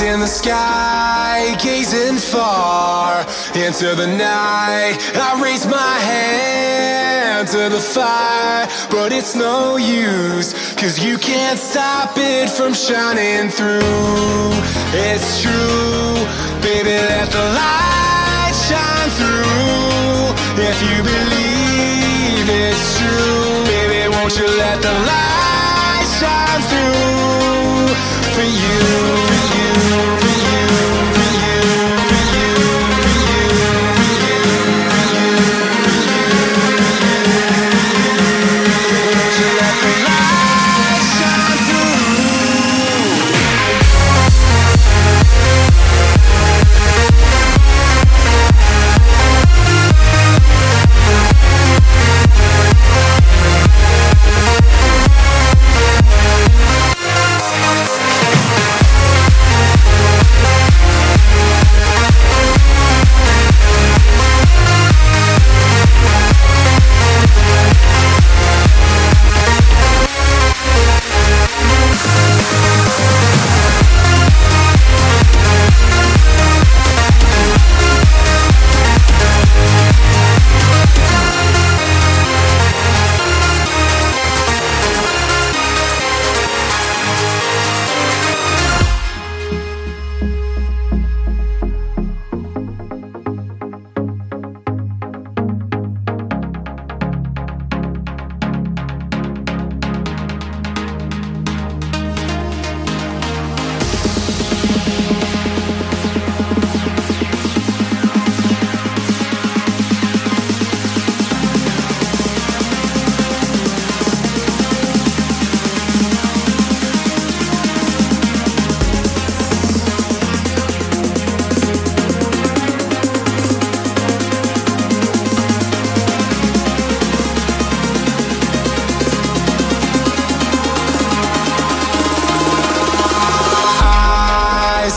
In the sky, gazing far into the night. I raise my hand to the fire, but it's no use, cause you can't stop it from shining through. It's true, baby, let the light shine through. If you believe it's true, baby, won't you let the light shine through for you,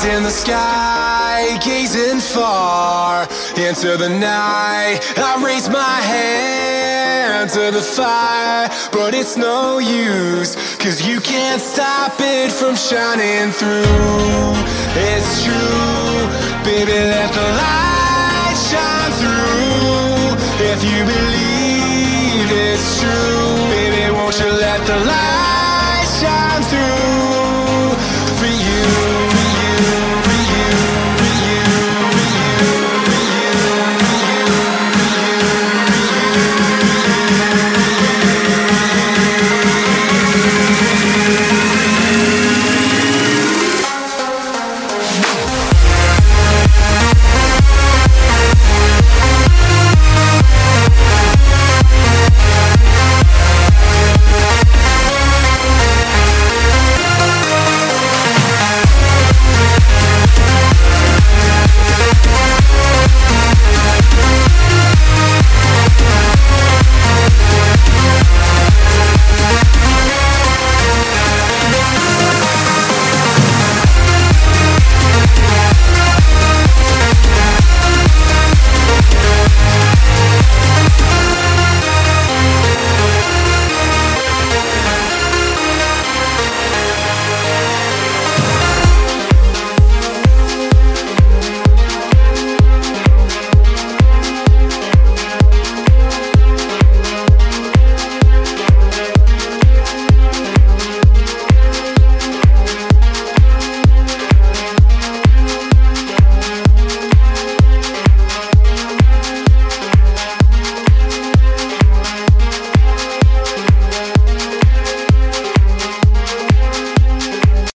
In the sky, gazing far into the night. I raise my hand to the fire, but it's no use, cause you can't stop it from shining through. It's true, baby, let the light shine through. If you believe it's true, baby, won't you let the light shine through?